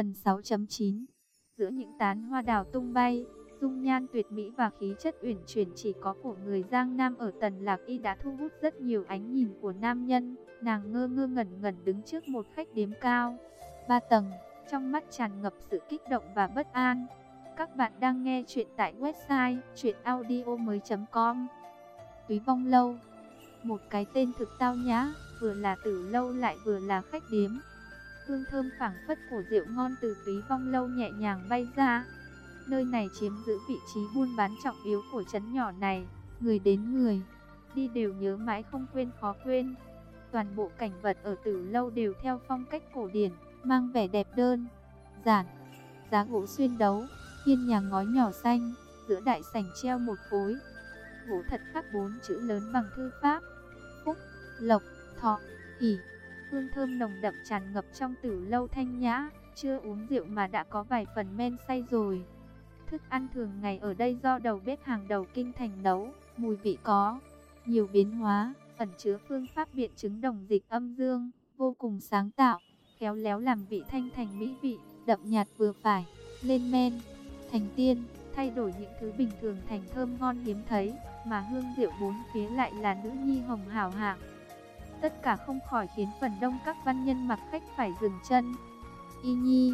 Phần 6.9 Giữa những tán hoa đào tung bay, dung nhan tuyệt mỹ và khí chất uyển chuyển chỉ có của người Giang Nam ở Tần Lạc Y đã thu hút rất nhiều ánh nhìn của nam nhân. Nàng ngơ ngơ ngẩn ngẩn đứng trước một khách điếm cao, ba tầng, trong mắt tràn ngập sự kích động và bất an. Các bạn đang nghe chuyện tại website chuyenaudio.com Túy Vong Lâu Một cái tên thực tao nhã, vừa là tử lâu lại vừa là khách điếm. Hương thơm phảng phất của rượu ngon từ Túy Vong Lâu nhẹ nhàng bay ra. Nơi này chiếm giữ vị trí buôn bán trọng yếu của trấn nhỏ này, người đến người, đi đều nhớ mãi không quên khó quên. Toàn bộ cảnh vật ở tử lâu đều theo phong cách cổ điển, mang vẻ đẹp đơn, giản. Giá gỗ xuyên đấu, hiên nhà ngói nhỏ xanh, giữa đại sảnh treo một khối. Gỗ thật khắc bốn chữ lớn bằng thư pháp. Phúc, Lộc, Thọ, Hỷ. Hương thơm nồng đậm tràn ngập trong tử lâu thanh nhã, chưa uống rượu mà đã có vài phần men say rồi. Thức ăn thường ngày ở đây do đầu bếp hàng đầu kinh thành nấu, mùi vị có nhiều biến hóa, ẩn chứa phương pháp biện chứng đồng dịch âm dương, vô cùng sáng tạo, khéo léo làm vị thanh thành mỹ vị, đậm nhạt vừa phải, lên men, thành tiên, thay đổi những thứ bình thường thành thơm ngon hiếm thấy, mà hương rượu bốn phía lại là nữ nhi hồng hào hạng. Tất cả không khỏi khiến phần đông các văn nhân mặc khách phải dừng chân. Y nhi,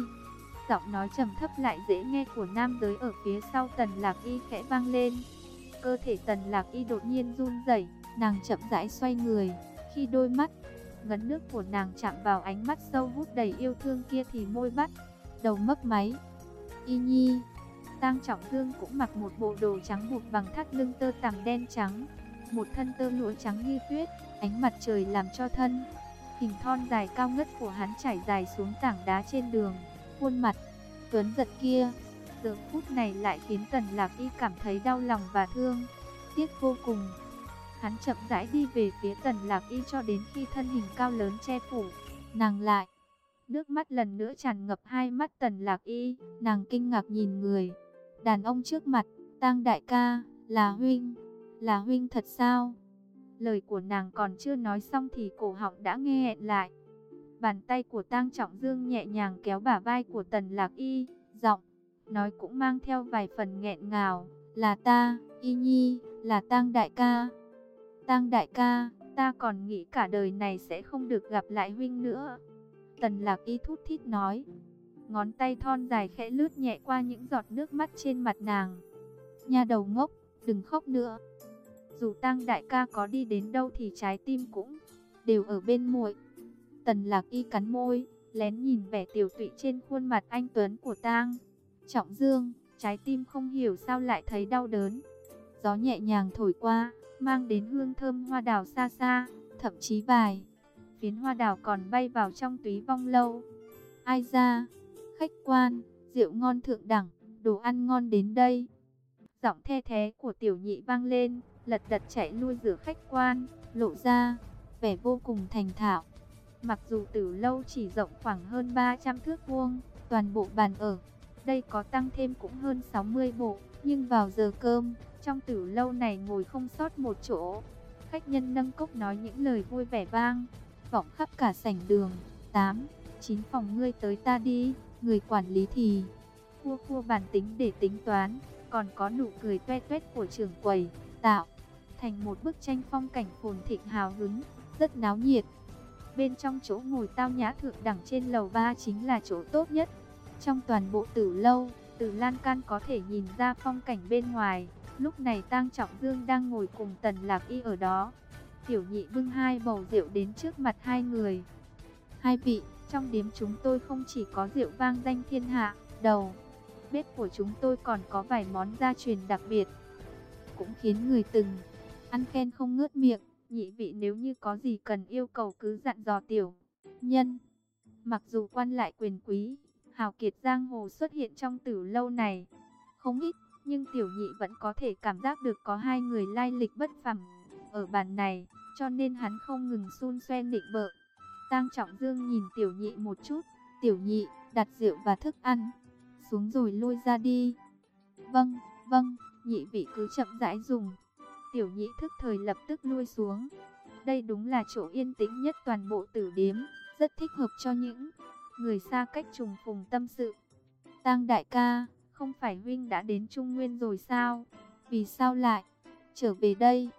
giọng nói trầm thấp lại dễ nghe của nam giới ở phía sau tần lạc y khẽ vang lên. Cơ thể tần lạc y đột nhiên run rẩy, nàng chậm rãi xoay người, khi đôi mắt ngấn nước của nàng chạm vào ánh mắt sâu hút đầy yêu thương kia thì môi bắt đầu mấp máy. Y Nhi, Tang Trọng Dương cũng mặc một bộ đồ trắng buộc bằng thắt lưng tơ tằm đen trắng, một thân tơ lụa trắng như tuyết, ánh mặt trời làm cho thân hình thon dài cao ngất của hắn trải dài xuống tảng đá trên đường, khuôn mặt tuấn giật kia, giờ phút này lại khiến Tần Lạc Y cảm thấy đau lòng và thương, tiếc vô cùng. Hắn chậm rãi đi về phía Tần Lạc Y cho đến khi thân hình cao lớn che phủ, nàng lại. Nước mắt lần nữa tràn ngập hai mắt Tần Lạc Y, nàng kinh ngạc nhìn người. Đàn ông trước mặt, tang đại ca, là huynh, là huynh thật sao? Lời của nàng còn chưa nói xong thì cổ họng đã nghe hẹn lại. Bàn tay của tang trọng dương nhẹ nhàng kéo bả vai của Tần Lạc Y, giọng, nói cũng mang theo vài phần nghẹn ngào, là ta, Y Nhi, là tang đại ca. Tang đại ca, ta còn nghĩ cả đời này sẽ không được gặp lại huynh nữa. Tần lạc y thút thít nói. Ngón tay thon dài khẽ lướt nhẹ qua những giọt nước mắt trên mặt nàng. Nha đầu ngốc, đừng khóc nữa. Dù tang đại ca có đi đến đâu thì trái tim cũng đều ở bên muội. Tần lạc y cắn môi, lén nhìn vẻ tiểu tụy trên khuôn mặt anh Tuấn của tang. Trọng dương, trái tim không hiểu sao lại thấy đau đớn. Gió nhẹ nhàng thổi qua, mang đến hương thơm hoa đào xa xa, thậm chí vài phiến hoa đào còn bay vào trong túy vong lâu. Ai ra, khách quan, rượu ngon thượng đẳng, đồ ăn ngon đến đây. Giọng the thế của tiểu nhị vang lên, lật đật chạy lui giữa khách quan, lộ ra, vẻ vô cùng thành thạo. Mặc dù tử lâu chỉ rộng khoảng hơn 300 thước vuông, toàn bộ bàn ở, đây có tăng thêm cũng hơn 60 bộ, nhưng vào giờ cơm, trong tử lâu này ngồi không sót một chỗ. Khách nhân nâng cốc nói những lời vui vẻ vang, vọng khắp cả sảnh đường. 8, 9 phòng ngươi tới ta đi, người quản lý thì cua cua bản tính để tính toán, còn có nụ cười toe toét của trưởng quầy, tạo thành một bức tranh phong cảnh phồn thịnh hào hứng, rất náo nhiệt. Bên trong chỗ ngồi tao nhã thượng đẳng trên lầu 3 chính là chỗ tốt nhất. Trong toàn bộ tử lâu, từ lan can có thể nhìn ra phong cảnh bên ngoài. Lúc này Tang Trọng Dương đang ngồi cùng Tần Lạc Y ở đó. Tiểu nhị bưng hai bầu rượu đến trước mặt hai người. Hai vị, trong điếm chúng tôi không chỉ có rượu vang danh thiên hạ, đầu. Bếp của chúng tôi còn có vài món gia truyền đặc biệt. Cũng khiến người từng ăn khen không ngớt miệng. Nhị vị nếu như có gì cần yêu cầu cứ dặn dò tiểu. Nhân, mặc dù quan lại quyền quý, hào kiệt giang hồ xuất hiện trong tử lâu này, không ít, nhưng tiểu nhị vẫn có thể cảm giác được có hai người lai lịch bất phẳng ở bàn này, cho nên hắn không ngừng xun xoe nịnh bợ. Tang Trọng Dương nhìn tiểu nhị một chút, tiểu nhị đặt rượu và thức ăn, xuống rồi lui ra đi. Vâng, vâng, nhị vị cứ chậm rãi dùng. Tiểu nhị thức thời lập tức lui xuống. Đây đúng là chỗ yên tĩnh nhất toàn bộ tử điếm, rất thích hợp cho những người xa cách trùng phùng tâm sự. Tang đại ca, không phải huynh đã đến Trung Nguyên rồi sao? Vì sao lại trở về đây?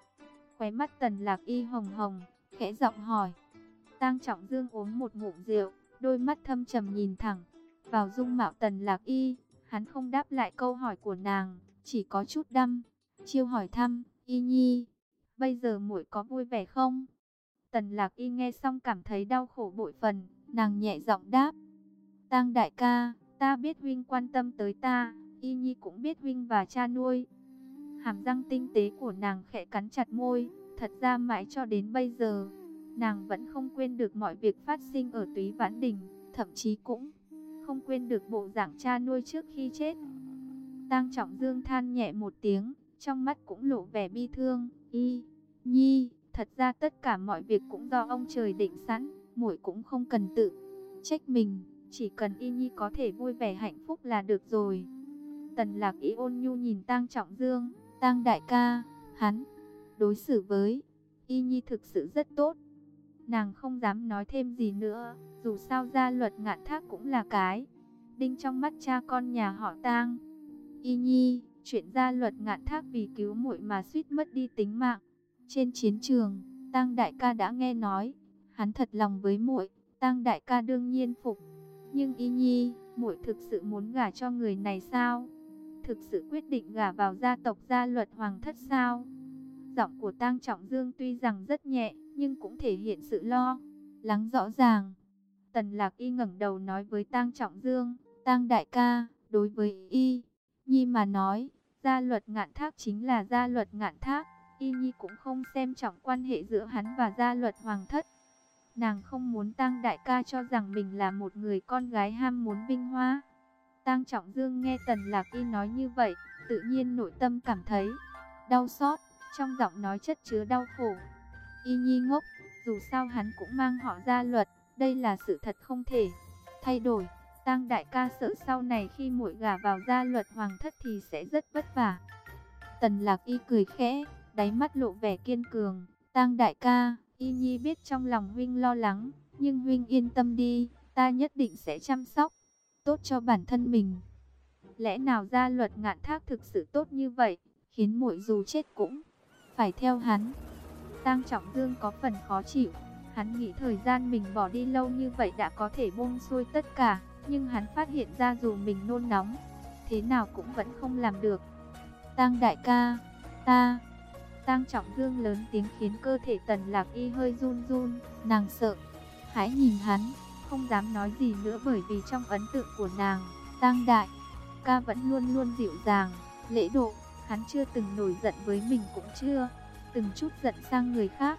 Khóe mắt Tần Lạc Y hồng hồng, khẽ giọng hỏi. Tang Trọng Dương uống một ngụm rượu, đôi mắt thâm trầm nhìn thẳng vào dung mạo Tần Lạc Y, hắn không đáp lại câu hỏi của nàng, chỉ có chút đăm chiêu hỏi thăm, "Y Nhi, bây giờ muội có vui vẻ không?" Tần Lạc Y nghe xong cảm thấy đau khổ bội phần, nàng nhẹ giọng đáp, "Tang đại ca, ta biết huynh quan tâm tới ta, Y Nhi cũng biết huynh và cha nuôi." Hàm răng tinh tế của nàng khẽ cắn chặt môi, thật ra mãi cho đến bây giờ, nàng vẫn không quên được mọi việc phát sinh ở Túy Vãn Đình, thậm chí cũng không quên được bộ dạng cha nuôi trước khi chết. Tang Trọng Dương than nhẹ một tiếng, trong mắt cũng lộ vẻ bi thương, "Y, Nhi, thật ra tất cả mọi việc cũng do ông trời định sẵn, muội cũng không cần tự trách mình, chỉ cần Y Nhi có thể vui vẻ hạnh phúc là được rồi." Tần Lạc Y ôn nhu nhìn Tang Trọng Dương, "Tang đại ca, hắn đối xử với Y Nhi thực sự rất tốt." Nàng không dám nói thêm gì nữa, dù sao gia luật ngạn thác cũng là cái đinh trong mắt cha con nhà họ Tang. Y Nhi, chuyện gia luật ngạn thác vì cứu muội mà suýt mất đi tính mạng. Trên chiến trường, Tang đại ca đã nghe nói, hắn thật lòng với muội, Tang đại ca đương nhiên phục. Nhưng Y Nhi, muội thực sự muốn gả cho người này sao? Thực sự quyết định gả vào gia tộc gia luật hoàng thất sao? Giọng của Tang Trọng Dương tuy rằng rất nhẹ, nhưng cũng thể hiện sự lo lắng rõ ràng. Tần Lạc Y ngẩng đầu nói với Tang Trọng Dương, "Tang đại ca, đối với Y Nhi mà nói, gia luật ngạn thác chính là gia luật ngạn thác, Y Nhi cũng không xem trọng quan hệ giữa hắn và gia luật hoàng thất. Nàng không muốn tăng đại ca cho rằng mình là một người con gái ham muốn vinh hoa." tăng Trọng Dương nghe Tần Lạc Y nói như vậy, tự nhiên nội tâm cảm thấy đau xót, trong giọng nói chất chứa đau khổ. Y Nhi ngốc, dù sao hắn cũng mang họ gia luật, đây là sự thật không thể thay đổi. Tang đại ca sợ sau này khi muội gả vào gia luật hoàng thất thì sẽ rất vất vả. Tần Lạc Y cười khẽ, đáy mắt lộ vẻ kiên cường. Tang đại ca, Y Nhi biết trong lòng huynh lo lắng, nhưng huynh yên tâm đi, ta nhất định sẽ chăm sóc tốt cho bản thân mình. Lẽ nào gia luật ngạn thác thực sự tốt như vậy, khiến muội dù chết cũng phải theo hắn. Tang Trọng Dương có phần khó chịu, hắn nghĩ thời gian mình bỏ đi lâu như vậy đã có thể buông xuôi tất cả, nhưng hắn phát hiện ra dù mình nôn nóng, thế nào cũng vẫn không làm được. Tang đại ca, ta... Tang Trọng Dương lớn tiếng khiến cơ thể Tần Lạc Y hơi run run, nàng sợ, hãy nhìn hắn, không dám nói gì nữa bởi vì trong ấn tượng của nàng, Tang đại ca vẫn luôn luôn dịu dàng, lễ độ, hắn chưa từng nổi giận với mình cũng chưa từng chút giận sang người khác.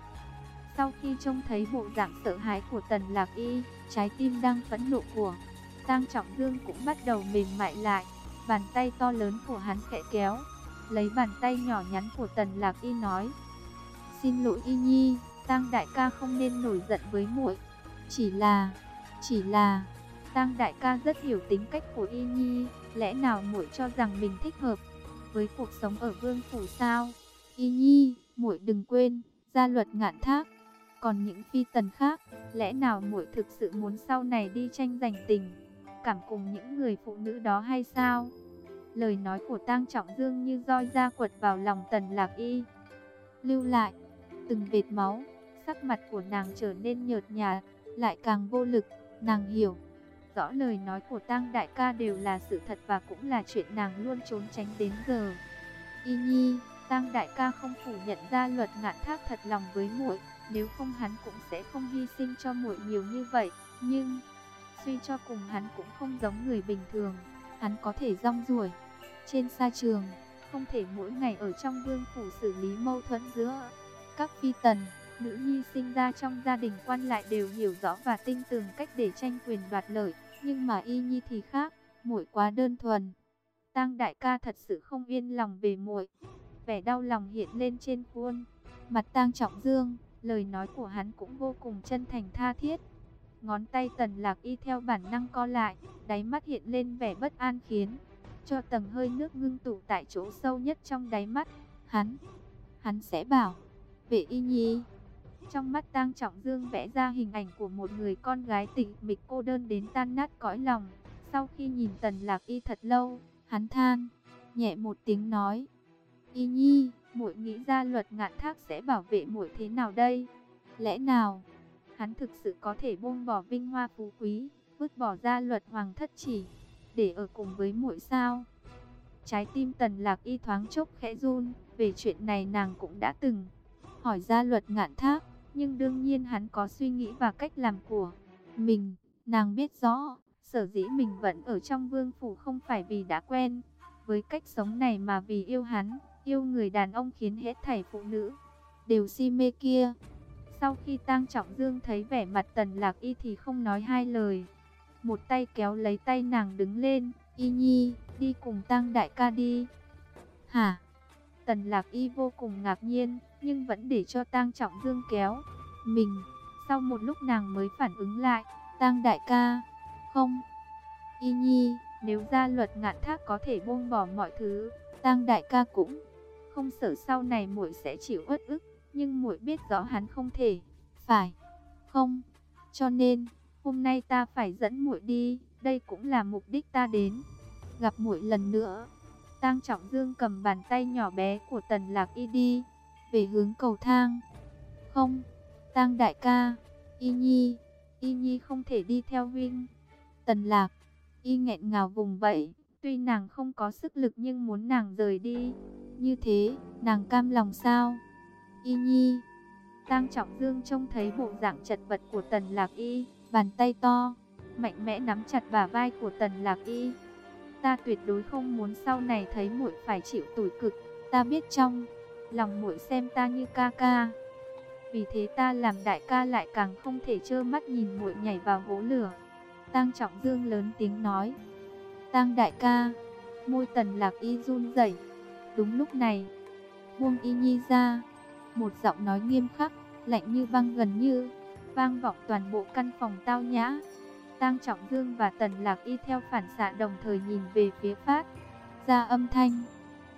Sau khi trông thấy bộ dạng sợ hãi của Tần Lạc Y, trái tim đang phẫn nộ của Tang Trọng Dương cũng bắt đầu mềm mại lại, bàn tay to lớn của hắn khẽ kéo, lấy bàn tay nhỏ nhắn của Tần Lạc Y nói: "Xin lỗi Y Nhi, Tang đại ca không nên nổi giận với muội, chỉ là, chỉ là Tang đại ca rất hiểu tính cách của Y Nhi, lẽ nào muội cho rằng mình thích hợp với cuộc sống ở vương phủ sao? Y Nhi, muội đừng quên, gia luật ngạn thác. Còn những phi tần khác, lẽ nào muội thực sự muốn sau này đi tranh giành tình, cảm cùng những người phụ nữ đó hay sao? Lời nói của Tang Trọng Dương như roi da quật vào lòng Tần Lạc Y. Lưu lại từng vệt máu, sắc mặt của nàng trở nên nhợt nhạt, lại càng vô lực, nàng hiểu rõ lời nói của Tang đại ca đều là sự thật và cũng là chuyện nàng luôn trốn tránh đến giờ. Y Nhi, Tang đại ca không phủ nhận ra luật ngạn thác thật lòng với muội, nếu không hắn cũng sẽ không hy sinh cho muội nhiều như vậy, nhưng suy cho cùng hắn cũng không giống người bình thường, hắn có thể rong ruổi trên sa trường, không thể mỗi ngày ở trong vương phủ xử lý mâu thuẫn giữa các phi tần. Nữ nhi sinh ra trong gia đình quan lại đều hiểu rõ và tinh tường cách để tranh quyền đoạt lợi, nhưng mà y nhi thì khác, muội quá đơn thuần. Tang đại ca thật sự không yên lòng về muội, vẻ đau lòng hiện lên trên khuôn mặt Tang Trọng Dương, lời nói của hắn cũng vô cùng chân thành tha thiết. Ngón tay Tần Lạc Y theo bản năng co lại, đáy mắt hiện lên vẻ bất an khiến cho tầng hơi nước ngưng tụ tại chỗ sâu nhất trong đáy mắt. Hắn, hắn sẽ bảo, vệ Y Nhi, Trong mắt Tang Trọng Dương vẽ ra hình ảnh của một người con gái tịch mịch cô đơn đến tan nát cõi lòng. Sau khi nhìn Tần Lạc Y thật lâu, hắn than, nhẹ một tiếng nói: "Y Nhi, muội nghĩ ra luật ngạn thác sẽ bảo vệ muội thế nào đây? Lẽ nào hắn thực sự có thể buông bỏ vinh hoa phú quý, vứt bỏ ra luật hoàng thất chỉ để ở cùng với muội sao?" Trái tim Tần Lạc Y thoáng chốc khẽ run, về chuyện này nàng cũng đã từng hỏi ra luật ngạn thác, nhưng đương nhiên hắn có suy nghĩ và cách làm của mình. Nàng biết rõ, sở dĩ mình vẫn ở trong vương phủ không phải vì đã quen với cách sống này mà vì yêu hắn, yêu người đàn ông khiến hết thảy phụ nữ đều si mê kia. Sau khi Tang Trọng Dương thấy vẻ mặt Tần Lạc Y thì không nói hai lời, một tay kéo lấy tay nàng đứng lên, "Y Nhi, đi cùng Tang đại ca đi." "Hả?" Tần Lạc Y vô cùng ngạc nhiên, nhưng vẫn để cho Tang Trọng Dương kéo mình. Sau một lúc nàng mới phản ứng lại, Tang đại ca, không. Y Nhi, nếu gia luật ngạn thác có thể buông bỏ mọi thứ, Tang đại ca cũng không sợ sau này muội sẽ chịu uất ức, nhưng muội biết rõ hắn không thể. Phải, không? Cho nên, hôm nay ta phải dẫn muội đi, đây cũng là mục đích ta đến. Gặp muội lần nữa. Tang Trọng Dương cầm bàn tay nhỏ bé của Tần Lạc Y đi về hướng cầu thang. Không, Tang đại ca, Y Nhi, Y Nhi không thể đi theo huynh. Tần Lạc, Y nghẹn ngào vùng vẫy tuy nàng không có sức lực nhưng muốn nàng rời đi. Như thế, nàng cam lòng sao? Y Nhi, Tang Trọng Dương trông thấy bộ dạng chật vật của Tần Lạc Y, bàn tay to, mạnh mẽ nắm chặt bả vai của Tần Lạc Y. Ta tuyệt đối không muốn sau này thấy muội phải chịu tủi cực, ta biết trong lòng muội xem ta như ca ca. Vì thế ta làm đại ca lại càng không thể trơ mắt nhìn muội nhảy vào hố lửa. Tang Trọng Dương lớn tiếng nói. Tang đại ca, môi tần lạc y run rẩy. Đúng lúc này, buông y nhi ra, một giọng nói nghiêm khắc, lạnh như băng gần như, vang vọng toàn bộ căn phòng tao nhã. Tang Trọng Dương và Tần Lạc Y theo phản xạ đồng thời nhìn về phía phát, ra âm thanh.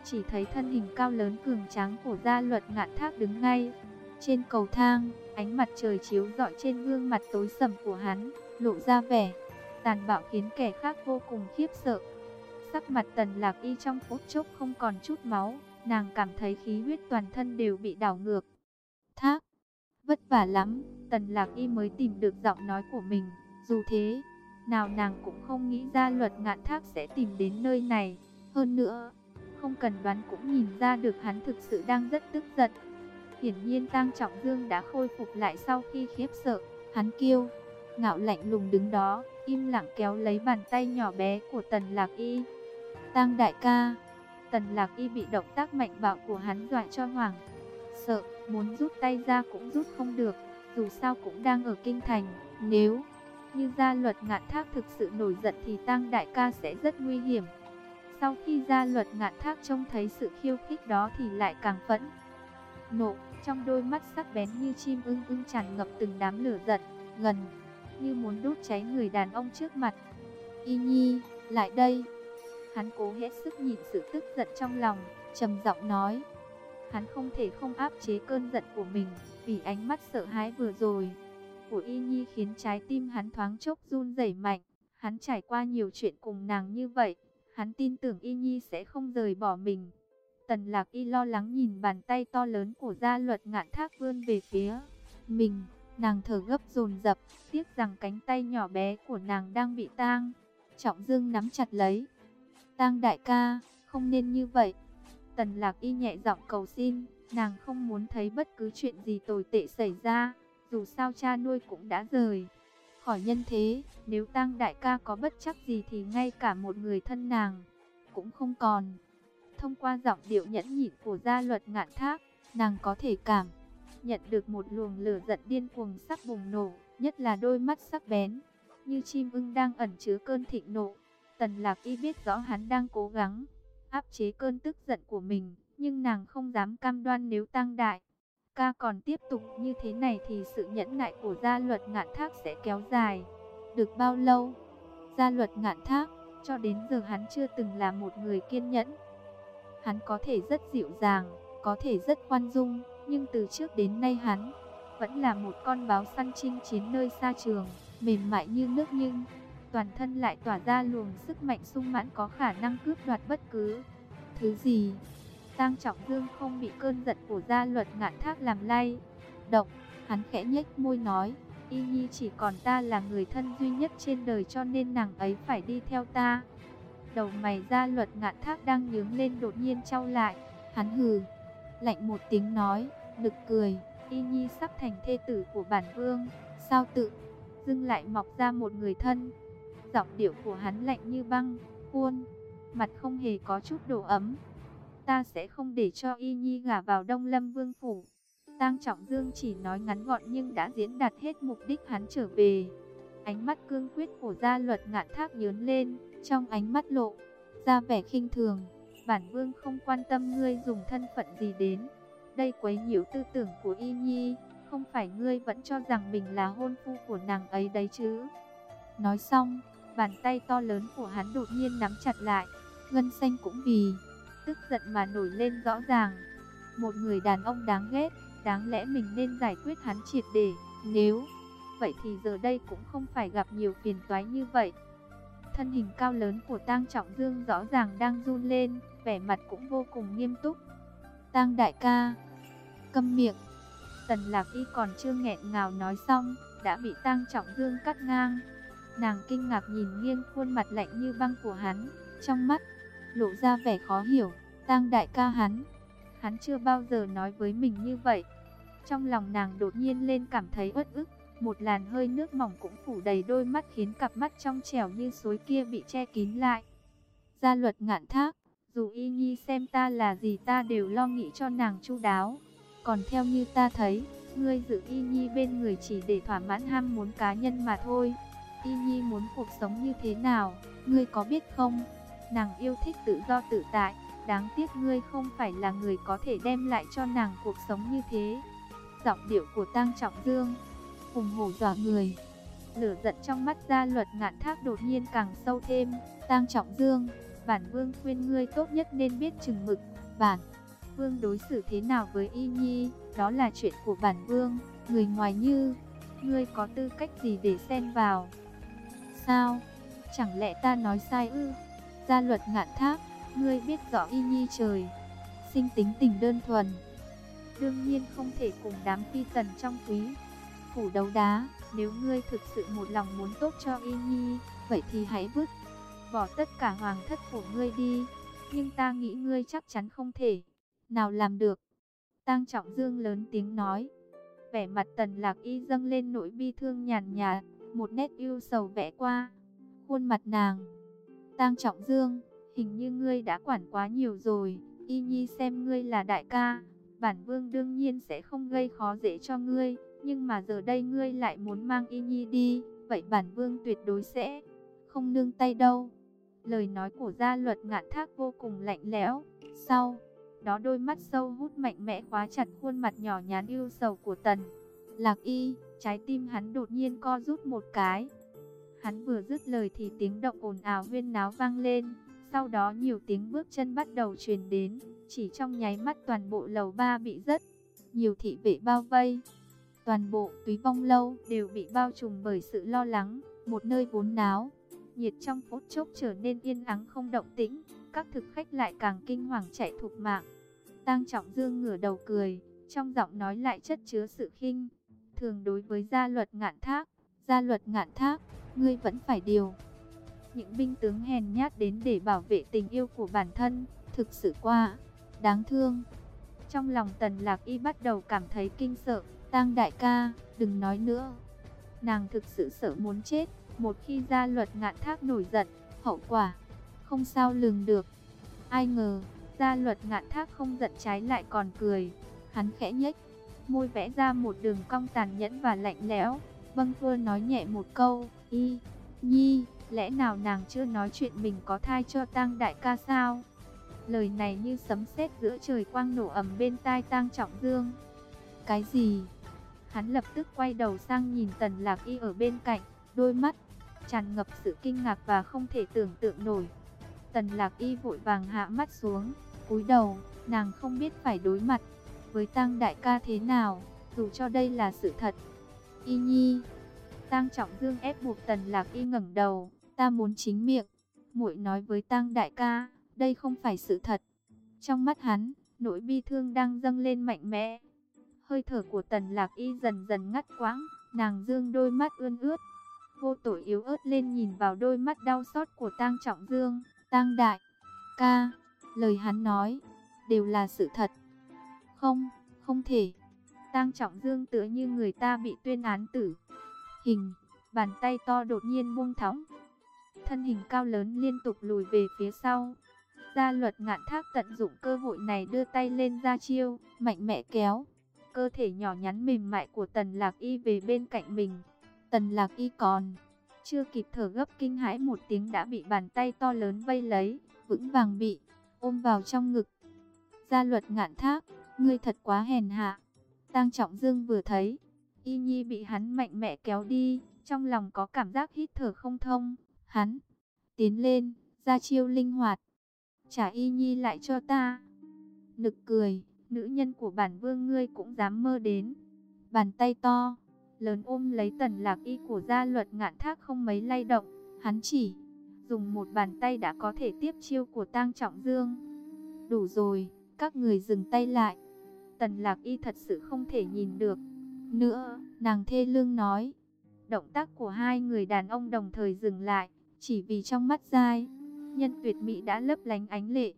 Chỉ thấy thân hình cao lớn cường tráng của gia luật ngạn thác đứng ngay. Trên cầu thang, ánh mặt trời chiếu rọi trên gương mặt tối sầm của hắn, lộ ra vẻ tàn bạo khiến kẻ khác vô cùng khiếp sợ. Sắc mặt tần lạc y trong phút chốc không còn chút máu, nàng cảm thấy khí huyết toàn thân đều bị đảo ngược. Thác, vất vả lắm, tần lạc y mới tìm được giọng nói của mình, dù thế, nào nàng cũng không nghĩ ra luật ngạn thác sẽ tìm đến nơi này. Hơn nữa, không cần đoán cũng nhìn ra được hắn thực sự đang rất tức giận. Hiển nhiên tăng Trọng Dương đã khôi phục lại sau khi khiếp sợ, hắn kêu, ngạo lạnh lùng đứng đó, im lặng kéo lấy bàn tay nhỏ bé của Tần Lạc Y. tăng đại ca, Tần Lạc Y bị động tác mạnh bạo của hắn dọa cho hoảng, sợ, muốn rút tay ra cũng rút không được, dù sao cũng đang ở kinh thành, nếu như gia luật ngạn thác thực sự nổi giận thì Tang đại ca sẽ rất nguy hiểm. Sau khi gia luật ngạn thác trông thấy sự khiêu khích đó thì lại càng phẫn. Nộ, trong đôi mắt sắc bén như chim ưng ưng tràn ngập từng đám lửa giận, gần, như muốn đốt cháy người đàn ông trước mặt. Y Nhi, lại đây. Hắn cố hết sức nhịn sự tức giận trong lòng, trầm giọng nói. Hắn không thể không áp chế cơn giận của mình, vì ánh mắt sợ hãi vừa rồi của Y Nhi khiến trái tim hắn thoáng chốc run rẩy mạnh. Hắn trải qua nhiều chuyện cùng nàng như vậy, hắn tin tưởng Y Nhi sẽ không rời bỏ mình. Tần lạc y lo lắng nhìn bàn tay to lớn của gia luật ngạn thác vươn về phía mình. Nàng thở gấp dồn dập, tiếc rằng cánh tay nhỏ bé của nàng đang bị tang. Trọng dương nắm chặt lấy. Tang đại ca, không nên như vậy. Tần lạc y nhẹ giọng cầu xin, nàng không muốn thấy bất cứ chuyện gì tồi tệ xảy ra. Dù sao cha nuôi cũng đã rời khỏi nhân thế, nếu Tang đại ca có bất chắc gì thì ngay cả một người thân nàng cũng không còn. Thông qua giọng điệu nhẫn nhịn của gia luật ngạn thác, nàng có thể cảm nhận được một luồng lửa giận điên cuồng sắp bùng nổ, nhất là đôi mắt sắc bén, như chim ưng đang ẩn chứa cơn thịnh nộ. Tần Lạc Y biết rõ hắn đang cố gắng áp chế cơn tức giận của mình, nhưng nàng không dám cam đoan nếu tăng đại. Ca còn tiếp tục như thế này thì sự nhẫn nại của gia luật ngạn thác sẽ kéo dài. Được bao lâu? Gia luật ngạn thác, cho đến giờ hắn chưa từng là một người kiên nhẫn. Hắn có thể rất dịu dàng, có thể rất khoan dung, nhưng từ trước đến nay hắn vẫn là một con báo săn chinh chiến nơi xa trường, mềm mại như nước nhưng toàn thân lại tỏa ra luồng sức mạnh sung mãn có khả năng cướp đoạt bất cứ thứ gì. Tang Trọng Dương không bị cơn giận của gia luật ngạn thác làm lay động, hắn khẽ nhếch môi nói, Y Nhi chỉ còn ta là người thân duy nhất trên đời cho nên nàng ấy phải đi theo ta. Đầu mày gia luật ngạn thác đang nhướng lên đột nhiên trao lại, hắn hừ, lạnh một tiếng nói, nực cười, Y Nhi sắp thành thê tử của bản vương, sao tự dưng lại mọc ra một người thân. Giọng điệu của hắn lạnh như băng, khuôn, mặt không hề có chút độ ấm. Ta sẽ không để cho Y Nhi gả vào Đông Lâm Vương Phủ. Tang Trọng Dương chỉ nói ngắn gọn nhưng đã diễn đạt hết mục đích hắn trở về. Ánh mắt cương quyết của gia luật ngạn thác nhớn lên, trong ánh mắt lộ, ra vẻ khinh thường. Bản vương không quan tâm ngươi dùng thân phận gì đến. Đây quấy nhiễu tư tưởng của Y Nhi, không phải ngươi vẫn cho rằng mình là hôn phu của nàng ấy đấy chứ. Nói xong, bàn tay to lớn của hắn đột nhiên nắm chặt lại, ngân xanh cũng vì tức giận mà nổi lên rõ ràng. Một người đàn ông đáng ghét, đáng lẽ mình nên giải quyết hắn triệt để, nếu vậy thì giờ đây cũng không phải gặp nhiều phiền toái như vậy. Thân hình cao lớn của Tang Trọng Dương rõ ràng đang run lên, vẻ mặt cũng vô cùng nghiêm túc. Tang đại ca, câm miệng. Tần Lạc Y còn chưa nghẹn ngào nói xong, đã bị Tang Trọng Dương cắt ngang. Nàng kinh ngạc nhìn nghiêng khuôn mặt lạnh như băng của hắn, trong mắt lộ ra vẻ khó hiểu. Tang đại ca hắn, hắn chưa bao giờ nói với mình như vậy. Trong lòng nàng đột nhiên lên cảm thấy uất ức, một làn hơi nước mỏng cũng phủ đầy đôi mắt khiến cặp mắt trong trẻo như suối kia bị che kín lại. Gia luật ngạn thác, dù y nhi xem ta là gì ta đều lo nghĩ cho nàng chu đáo. Còn theo như ta thấy, ngươi giữ y nhi bên người chỉ để thỏa mãn ham muốn cá nhân mà thôi. Y nhi muốn cuộc sống như thế nào, ngươi có biết không? Nàng yêu thích tự do tự tại, đáng tiếc ngươi không phải là người có thể đem lại cho nàng cuộc sống như thế. Giọng điệu của Tăng Trọng Dương, hùng hổ dọa người. Lửa giận trong mắt gia luật ngạn thác đột nhiên càng sâu thêm. Tăng Trọng Dương, bản vương khuyên ngươi tốt nhất nên biết chừng mực. Bản vương đối xử thế nào với Y Nhi, đó là chuyện của bản vương. Người ngoài như, ngươi có tư cách gì để xen vào? Sao? Chẳng lẽ ta nói sai ư? Gia luật ngạn thác, ngươi biết rõ Y Nhi trời, sinh tính tình đơn thuần. Đương nhiên không thể cùng đám phi tần trong quý phủ đấu đá, nếu ngươi thực sự một lòng muốn tốt cho Y Nhi, vậy thì hãy vứt bỏ tất cả hoàng thất của ngươi đi. Nhưng ta nghĩ ngươi chắc chắn không thể nào làm được. Tang Trọng Dương lớn tiếng nói. Vẻ mặt Tần Lạc Y dâng lên nỗi bi thương nhàn nhạt, một nét yêu sầu vẽ qua khuôn mặt nàng. Tang Trọng Dương, hình như ngươi đã quản quá nhiều rồi, Y Nhi xem ngươi là đại ca, bản vương đương nhiên sẽ không gây khó dễ cho ngươi, nhưng mà giờ đây ngươi lại muốn mang Y Nhi đi, vậy bản vương tuyệt đối sẽ không nương tay đâu. Lời nói của gia luật ngạn thác vô cùng lạnh lẽo, sau đó đôi mắt sâu hút mạnh mẽ khóa chặt khuôn mặt nhỏ nhắn yêu sầu của tần. Lạc y, trái tim hắn đột nhiên co rút một cái. Hắn vừa dứt lời thì tiếng động ồn ào huyên náo vang lên, sau đó nhiều tiếng bước chân bắt đầu truyền đến, chỉ trong nháy mắt toàn bộ lầu ba bị rớt, nhiều thị vệ bao vây. Toàn bộ túy vong lâu đều bị bao trùm bởi sự lo lắng, một nơi vốn náo. Nhiệt trong phút chốc trở nên yên ắng không động tĩnh, các thực khách lại càng kinh hoàng chạy thục mạng. Tang Trọng Dương ngửa đầu cười, trong giọng nói lại chất chứa sự khinh. Thường đối với gia luật ngạn thác, gia luật ngạn thác, ngươi vẫn phải điều những binh tướng hèn nhát đến để bảo vệ tình yêu của bản thân, thực sự quá đáng thương. Trong lòng Tần Lạc Y bắt đầu cảm thấy kinh sợ, Tang đại ca, đừng nói nữa. Nàng thực sự sợ muốn chết, một khi gia luật ngạn thác nổi giận, hậu quả không sao lường được. Ai ngờ, gia luật ngạn thác không giận trái lại còn cười, hắn khẽ nhếch, môi vẽ ra một đường cong tàn nhẫn và lạnh lẽo, bâng quơ nói nhẹ một câu, "Y, Nhi, Lẽ nào nàng chưa nói chuyện mình có thai cho tang đại ca sao? Lời này như sấm sét giữa trời quang nổ ầm bên tai tang trọng dương. Cái gì? Hắn lập tức quay đầu sang nhìn tần lạc y ở bên cạnh, đôi mắt tràn ngập sự kinh ngạc và không thể tưởng tượng nổi. Tần lạc y vội vàng hạ mắt xuống, cúi đầu, nàng không biết phải đối mặt với tang đại ca thế nào. dù cho đây là sự thật. Y Nhi, Tang Trọng Dương ép buộc Tần Lạc Y ngẩng đầu, ta muốn chính miệng. Muội nói với Tang đại ca, đây không phải sự thật. Trong mắt hắn, nỗi bi thương đang dâng lên mạnh mẽ. Hơi thở của Tần Lạc Y dần dần ngắt quãng, nàng dương đôi mắt ươn ướt, vô tội yếu ớt lên nhìn vào đôi mắt đau xót của Tang Trọng Dương, Tang đại ca, lời hắn nói đều là sự thật. Không, không thể. Tang Trọng Dương tựa như người ta bị tuyên án tử. Hình, bàn tay to đột nhiên buông thõng. Thân hình cao lớn liên tục lùi về phía sau. Gia luật ngạn thác tận dụng cơ hội này đưa tay lên ra chiêu, mạnh mẽ kéo. Cơ thể nhỏ nhắn mềm mại của tần lạc y về bên cạnh mình. Tần lạc y còn, chưa kịp thở gấp kinh hãi một tiếng đã bị bàn tay to lớn vây lấy, vững vàng bị, ôm vào trong ngực. Gia luật ngạn thác, ngươi thật quá hèn hạ. Tang Trọng Dương vừa thấy, Y Nhi bị hắn mạnh mẽ kéo đi, trong lòng có cảm giác hít thở không thông. Hắn tiến lên, ra chiêu linh hoạt. Trả Y Nhi lại cho ta. Nực cười, nữ nhân của bản vương ngươi cũng dám mơ đến. Bàn tay to, lớn ôm lấy tần lạc y của gia luật ngạn thác không mấy lay động. Hắn chỉ dùng một bàn tay đã có thể tiếp chiêu của tang trọng dương. Đủ rồi, các người dừng tay lại. Tần lạc y thật sự không thể nhìn được. Nữa, nàng thê lương nói. Động tác của hai người đàn ông đồng thời dừng lại, chỉ vì trong mắt dai, nhân tuyệt mỹ đã lấp lánh ánh lệ.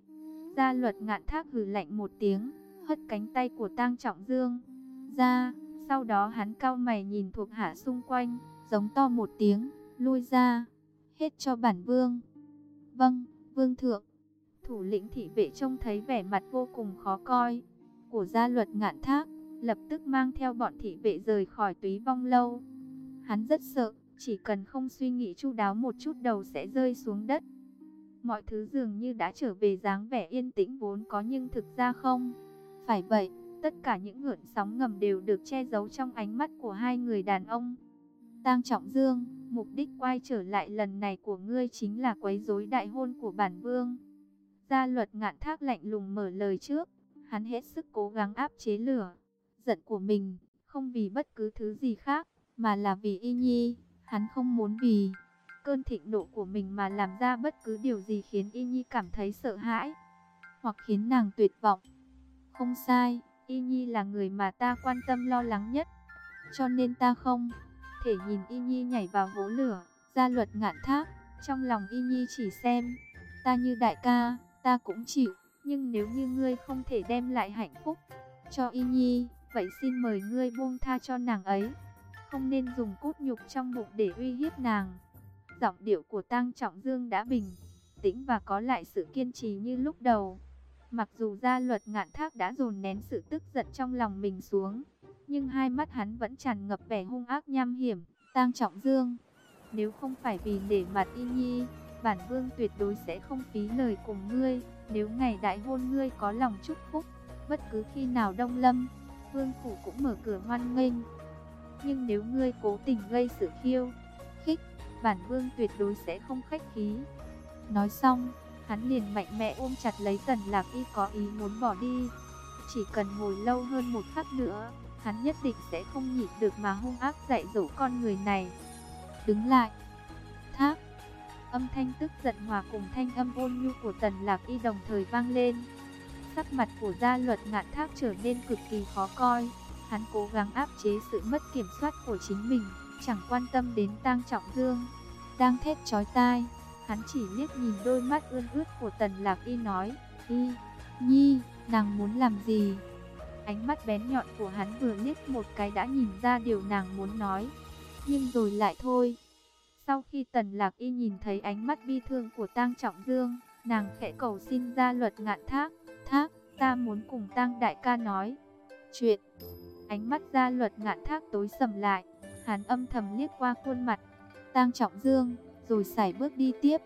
Gia luật ngạn thác hừ lạnh một tiếng, hất cánh tay của tang trọng dương. Ra, sau đó hắn cao mày nhìn thuộc hạ xung quanh, giống to một tiếng, lui ra, hết cho bản vương. Vâng, vương thượng. Thủ lĩnh thị vệ trông thấy vẻ mặt vô cùng khó coi của gia luật ngạn thác, lập tức mang theo bọn thị vệ rời khỏi túy vong lâu. Hắn rất sợ, chỉ cần không suy nghĩ chu đáo một chút đầu sẽ rơi xuống đất. Mọi thứ dường như đã trở về dáng vẻ yên tĩnh vốn có nhưng thực ra không. Phải vậy, tất cả những ngượn sóng ngầm đều được che giấu trong ánh mắt của hai người đàn ông. Tang Trọng Dương, mục đích quay trở lại lần này của ngươi chính là quấy rối đại hôn của bản vương. Gia luật ngạn thác lạnh lùng mở lời trước, hắn hết sức cố gắng áp chế lửa, giận của mình, không vì bất cứ thứ gì khác, mà là vì y nhi, hắn không muốn vì cơn thịnh nộ của mình mà làm ra bất cứ điều gì khiến y nhi cảm thấy sợ hãi, hoặc khiến nàng tuyệt vọng. Không sai, y nhi là người mà ta quan tâm lo lắng nhất, cho nên ta không thể nhìn y nhi nhảy vào hố lửa, gia luật ngạn thác, trong lòng y nhi chỉ xem, ta như đại ca, ta cũng chịu. Nhưng nếu như ngươi không thể đem lại hạnh phúc cho Y Nhi, vậy xin mời ngươi buông tha cho nàng ấy. Không nên dùng cốt nhục trong bụng để uy hiếp nàng. Giọng điệu của Tăng Trọng Dương đã bình tĩnh và có lại sự kiên trì như lúc đầu. Mặc dù gia luật ngạn thác đã dồn nén sự tức giận trong lòng mình xuống, nhưng hai mắt hắn vẫn tràn ngập vẻ hung ác nham hiểm. Tăng Trọng Dương, nếu không phải vì để mặt Y Nhi, bản vương tuyệt đối sẽ không phí lời cùng ngươi. Nếu ngày đại hôn ngươi có lòng chúc phúc, bất cứ khi nào đông lâm, vương phủ cũng mở cửa hoan nghênh. Nhưng nếu ngươi cố tình gây sự khiêu, khích, bản vương tuyệt đối sẽ không khách khí. Nói xong, hắn liền mạnh mẽ ôm chặt lấy tần lạc y có ý muốn bỏ đi. Chỉ cần ngồi lâu hơn một khắc nữa, hắn nhất định sẽ không nhịn được mà hung ác dạy dỗ con người này. Đứng lại, Âm thanh tức giận hòa cùng thanh âm ôn nhu của Tần Lạc Y đồng thời vang lên. Sắc mặt của gia luật ngạn thác trở nên cực kỳ khó coi. Hắn cố gắng áp chế sự mất kiểm soát của chính mình, chẳng quan tâm đến tang trọng dương. Đang thét chói tai, hắn chỉ liếc nhìn đôi mắt ươn ướt của Tần Lạc Y nói, Y, Nhi, nàng muốn làm gì? Ánh mắt bén nhọn của hắn vừa liếc một cái đã nhìn ra điều nàng muốn nói. Nhưng rồi lại thôi, sau khi Tần Lạc Y nhìn thấy ánh mắt bi thương của Tang Trọng Dương, nàng khẽ cầu xin gia luật ngạn thác. Thác, ta muốn cùng Tang Đại ca nói. Chuyện. Ánh mắt gia luật ngạn thác tối sầm lại. hắn âm thầm liếc qua khuôn mặt. Tang Trọng Dương, rồi sải bước đi tiếp.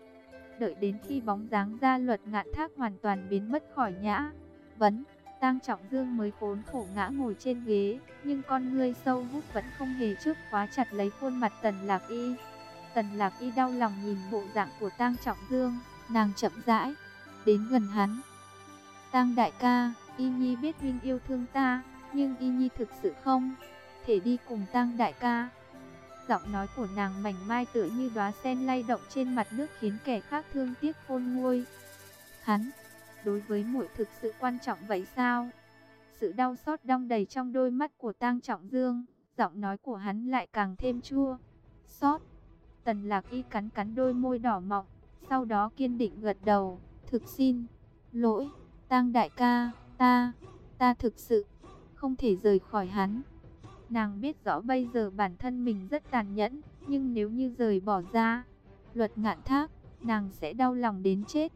Đợi đến khi bóng dáng gia luật ngạn thác hoàn toàn biến mất khỏi nhã. Vấn. Tang Trọng Dương mới khốn khổ ngã ngồi trên ghế, nhưng con ngươi sâu hút vẫn không hề trước khóa chặt lấy khuôn mặt Tần Lạc Y. Tần Lạc Y đau lòng nhìn bộ dạng của Tang Trọng Dương, nàng chậm rãi đến gần hắn. Tang đại ca, Y Nhi biết huynh yêu thương ta, nhưng Y Nhi thực sự không thể đi cùng tang đại ca. Giọng nói của nàng mảnh mai tựa như đóa sen lay động trên mặt nước khiến kẻ khác thương tiếc khôn nguôi. Hắn, đối với muội thực sự quan trọng vậy sao? Sự đau xót đong đầy trong đôi mắt của Tang Trọng Dương, giọng nói của hắn lại càng thêm chua. Xót. Tần Lạc Y cắn cắn đôi môi đỏ mọng, sau đó kiên định gật đầu, "Thực xin lỗi, Tang đại ca, ta, ta thực sự không thể rời khỏi hắn." Nàng biết rõ bây giờ bản thân mình rất tàn nhẫn, nhưng nếu như rời bỏ ra, luật ngạn thác, nàng sẽ đau lòng đến chết.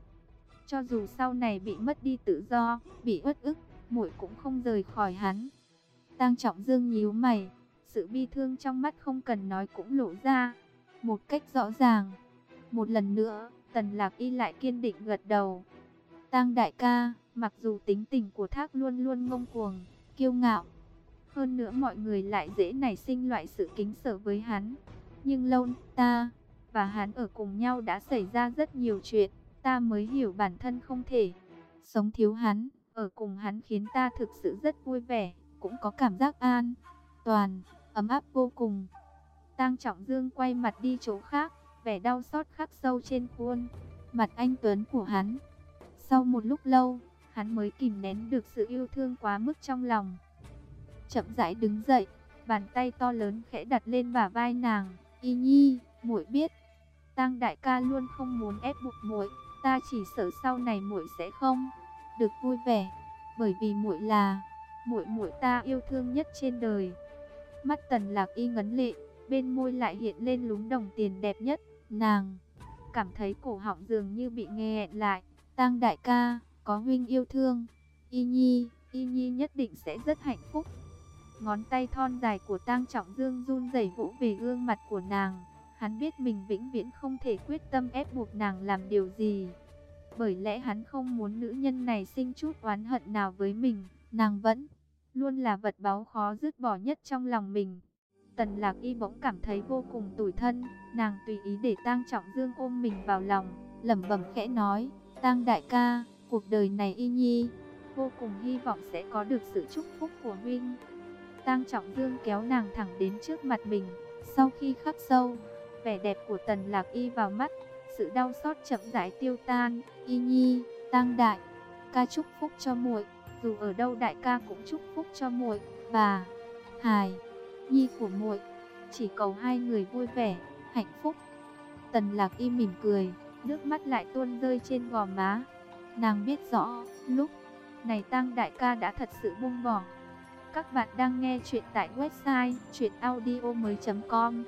Cho dù sau này bị mất đi tự do, bị uất ức, muội cũng không rời khỏi hắn. Tang Trọng Dương nhíu mày, sự bi thương trong mắt không cần nói cũng lộ ra, một cách rõ ràng. Một lần nữa, Tần Lạc Y lại kiên định gật đầu. Tang đại ca, mặc dù tính tình của Thác luôn luôn ngông cuồng, kiêu ngạo, hơn nữa mọi người lại dễ nảy sinh loại sự kính sợ với hắn. Nhưng lâu ta và hắn ở cùng nhau đã xảy ra rất nhiều chuyện, ta mới hiểu bản thân không thể sống thiếu hắn, ở cùng hắn khiến ta thực sự rất vui vẻ, cũng có cảm giác an, toàn, ấm áp vô cùng. Tang Trọng Dương quay mặt đi chỗ khác, vẻ đau xót khắc sâu trên khuôn mặt anh Tuấn của hắn. Sau một lúc lâu, hắn mới kìm nén được sự yêu thương quá mức trong lòng chậm rãi đứng dậy, bàn tay to lớn khẽ đặt lên bả vai nàng. Y Nhi, muội biết, Tang đại ca luôn không muốn ép buộc muội, ta chỉ sợ sau này muội sẽ không được vui vẻ, bởi vì muội là muội muội ta yêu thương nhất trên đời. Mắt Tần Lạc Y ngấn lệ, bên môi lại hiện lên lúng đồng tiền đẹp nhất, nàng cảm thấy cổ họng dường như bị nghẹn lại. Tang đại ca, có huynh yêu thương, Y Nhi, Y Nhi nhất định sẽ rất hạnh phúc. Ngón tay thon dài của Tang Trọng Dương run rẩy vỗ về gương mặt của nàng. Hắn biết mình vĩnh viễn không thể quyết tâm ép buộc nàng làm điều gì. Bởi lẽ hắn không muốn nữ nhân này sinh chút oán hận nào với mình. Nàng vẫn luôn là vật báu khó dứt bỏ nhất trong lòng mình. Tần Lạc Y bỗng cảm thấy vô cùng tủi thân, nàng tùy ý để Tang Trọng Dương ôm mình vào lòng, lẩm bẩm khẽ nói: "Tang đại ca, cuộc đời này Y Nhi vô cùng hy vọng sẽ có được sự chúc phúc của huynh." Tang Trọng Dương kéo nàng thẳng đến trước mặt mình. Sau khi khắc sâu, vẻ đẹp của Tần Lạc Y vào mắt, sự đau xót chậm rãi tiêu tan. Y Nhi, Tang Đại, ca chúc phúc cho muội, dù ở đâu đại ca cũng chúc phúc cho muội và Hài Nhi của muội. Chỉ cầu hai người vui vẻ, hạnh phúc. Tần Lạc Y mỉm cười, nước mắt lại tuôn rơi trên gò má. Nàng biết rõ, lúc này Tang Đại ca đã thật sự buông bỏ. Các bạn đang nghe chuyện tại website chuyenaudio.com